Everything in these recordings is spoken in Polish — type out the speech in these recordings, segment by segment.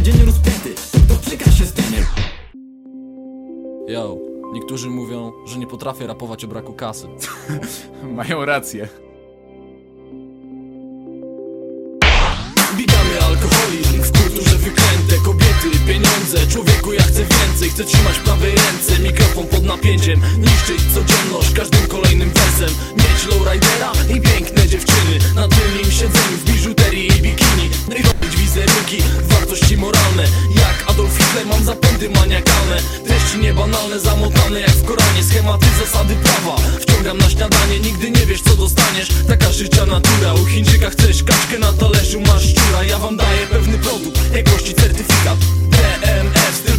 dnia dzień rozpięty. Doczeka się stanie Yo, niektórzy mówią, że nie potrafię rapować o braku kasy. Mają rację. Witamy alkoholizm w kulturze wyklęte. Kobiety, pieniądze, człowieku ja chcę więcej. Chcę trzymać prawej ręce, mikrofon pod napięciem. Niszczyć codzienność każdym zapędy maniakalne. Treści niebanalne, zamotane jak w Koranie. Schematy, zasady prawa. Wciągam na śniadanie, nigdy nie wiesz co dostaniesz. Taka życia natura, u Chińczyka chcesz kaczkę na talerzu Masz szczura, ja wam daję pewny produkt. Jakości certyfikat. DMF, styl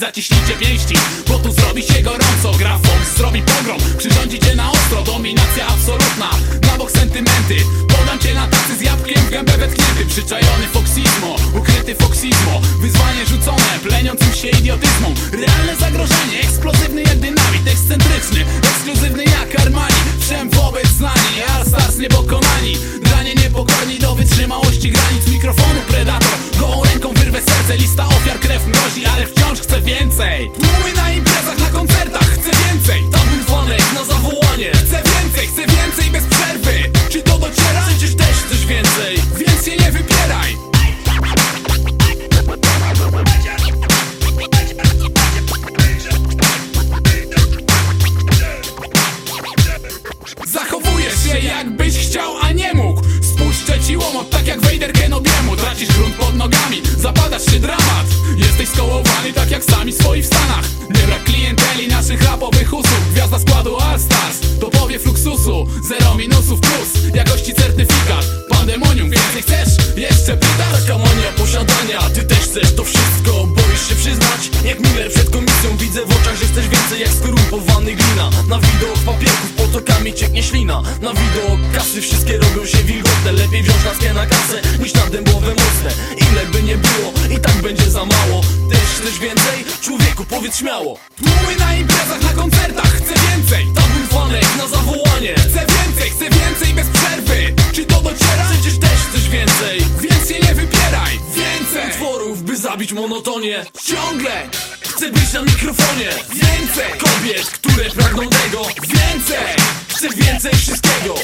Zaciśnijcie pięści, bo tu zrobi się gorąco. Gra Fox zrobi pogrom, przyrządzi cię na ostro. Dominacja absolutna, na bok sentymenty. Podam cię na tacy z jabłkiem w gębę wetknięty. Przyczajony foksizmo, ukryty foksizmo. Wyzwanie rzucone, pleniącym się idiotyzmą Realne zagrożenie, eksplozywny jak dynamit. Ekscentryczny, ekskluzywny jak Armani. Wszem wobec znani, All Stars niepokonani Granie niepokorni do wytrzymałości granic. Mikrofonu predator, gołą ręką wyrwę serce. Lista ofiar, krew mrozi, ale wciąż chcę więcej. Tłumy na imprezach, na koncertach, chcę więcej. Tabun fanek na zawołanie. Chcę więcej, chcę więcej tak jak sami swoi w Stanach. Nie brak klienteli naszych rapowych usług. Gwiazda składu All Stars, to powie fluxusu Zero minusów plus, jakości certyfikat. Pandemonium, więcej chcesz? Jeszcze pytasz? Taka mania posiadania, ty też chcesz to wszystko. Boisz się przyznać, jak Miller przed komisją Widzę w oczach, że chcesz więcej jak skorumpowany glina. Na widok papierków potokami cieknie ślina. Na widok kasy wszystkie robią się wilgotne. Lepiej wziąć laskę na kasę niż na dębowe mocne. Ile by nie było, i tak będzie za mało Chcesz więcej? Człowieku, powiedz śmiało. Tłumy na imprezach, na koncertach, chcę więcej. Tabun fanek na zawołanie. Chcę więcej, chcę więcej bez przerwy. Czy to dociera? Przecież też chcesz więcej. Więc się nie wypieraj Więcej, Tworów, by zabić monotonię. Ciągle Chcę być na mikrofonie. Więcej, Kobiet, które pragną tego. Więcej Chcę więcej wszystkiego